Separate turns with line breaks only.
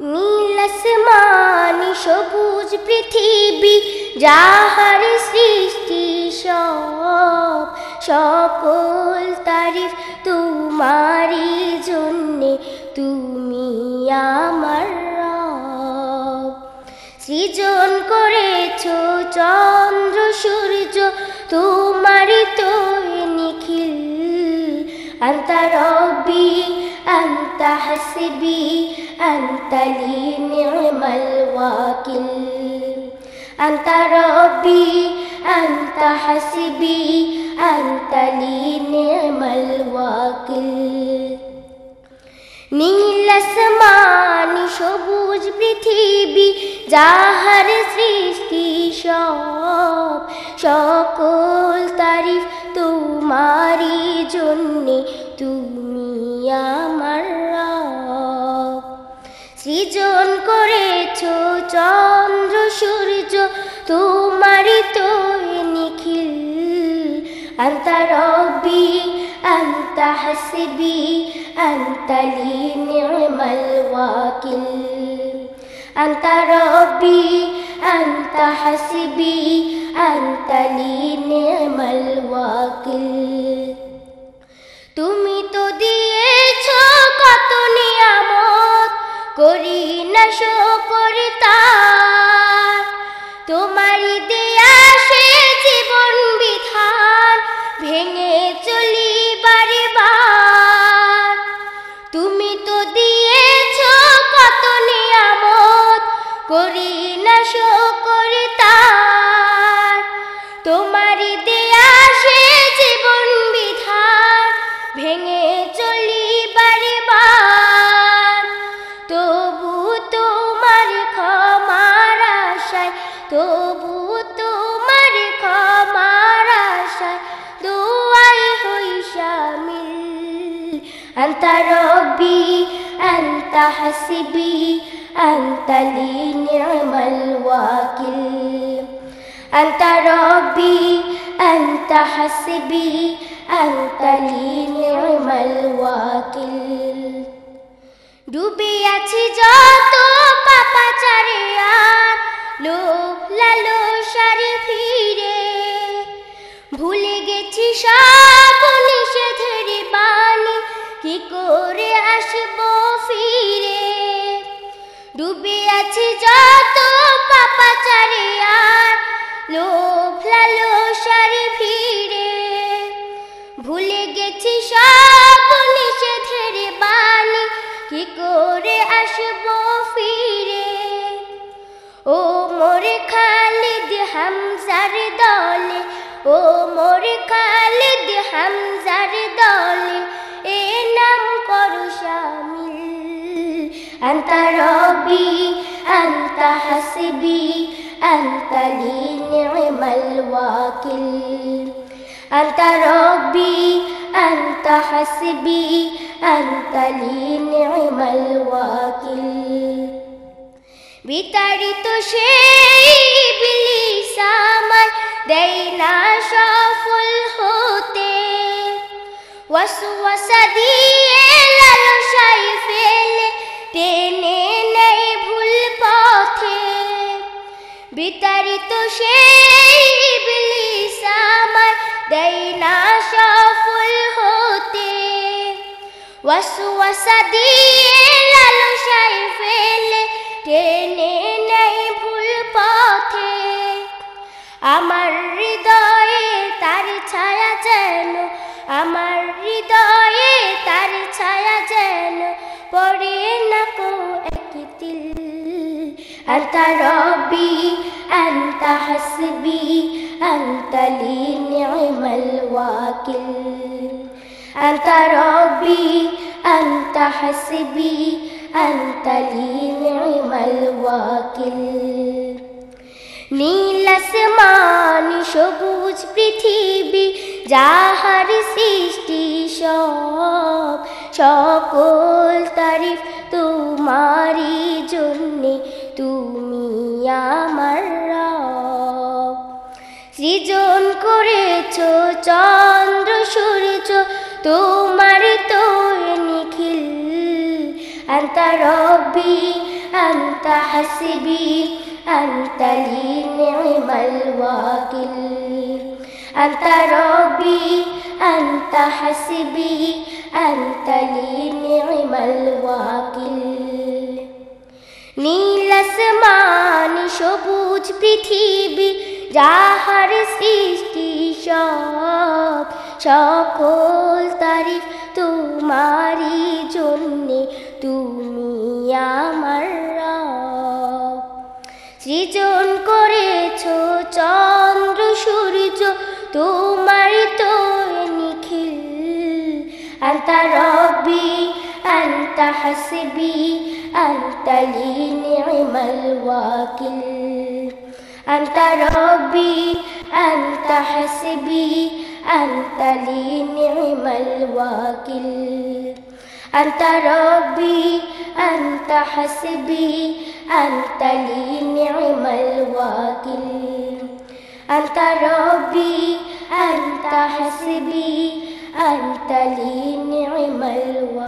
নীল সবুজ পৃথিবী, যাহার সৃষ্টি সব, সকল তারিফ তোমারই জন্যে, তুমি আমার সৃজন করেছ চন্দ্র, সূর্য, তোমারই তো নিখিল অন্তরবী حسبي أنت لي نعم الوكيل أنت ربي أنت حسبي أنت لي نعم الوكيل নীল আসমানি সবুজ পৃথিবী যাহার সৃষ্টি সব সকল তারিফ তোমারই জন্যে তুমি আমার রব সৃজন করেছ চন্দ্র সূর্য, তোমারই তো নিখিল। আন্তা রব্বি, আন্তা হাসবি, আন্তা লি ওয়াকিল। আন্তা আন্তা হাসবি, আন্তা ওয়াকিল। তুমি করি না শকর তার তোমারই দেয়া সে জীবন বিধান ভেঙে তুমি তো দিয়েছ করি أنت ربي أنت حسبي أنت لي نعم الوكيل أنت ربي أنت حسبي أنت لي نعم الوكيل ডুবে আছি যত পাপাচারে আর লোভ লালো সারে ফিরে ভুলে গেছি সব আসব ফিরে। ডুবে আছি যত পাপাচারে আর লোভ সারে ফিরে ভুলে গেছি সব নিষেধের বাণী, কি করে আসব ফিরে? ও মোরে খালিদ হামজার দলে, ও মোরে খালিদ হামজার দলে। أنت ربي أنت حسبي أنت لي نعم الوكيل أنت ربي أنت حسبي أنت لي نعم الوكيل বিতাড়িত সেই ইবলিস আমার দেয় না সফল হতে ওয়াসওয়াসা দিয়ে লালসাই ফেলে বিতাড়িত সেই আমার দেয় না সফল হতে। ওয়াসওয়াসা দিয়ে লালসাই ফেলে, টেনে নেই ভুল পথে। আমার হৃদয়ে তার ছায়া যেন, আমার হৃদয়ে তার ছায়া যেন পড়ে না কো একতিল أنت ربي أنت حسبي أنت لي نعم الوكيل أنت ربي أنت حسبي أنت لي نعم الوكيل নীল আসমানি সবুজ পৃথিবী যাহার সৃষ্টি সব সকল তারিফ তোমারই জন্যে তুমি আমার রব। সৃজন করেছ চন্দ্র, সূর্য, তোমার তো নিখিল। আন্তা রব্বি আন্তা হাসিবি আন্তা নিমাল ওয়াকিল। আন্তা আন্তা হাসিবি আন্তা নিমাল ওয়াকিল। নীলসমানি সবুজ পৃথিবী, যাহার সৃষ্টি সব, সকল তারিফ তোমারই জন্যে, তুমি আমার সৃজন করেছ চন্দ্র, সূর্য তোমার তো নিখিল, আর তার حسبي أنت لي نعم الوكيل. أنت ربي أنت حسبي أنت لي نعم الوكيل. أنت ربي أنت حسبي أنت لي نعم الوكيل. أنت ربي أنت حسبي أنت لي نعم الوكيل.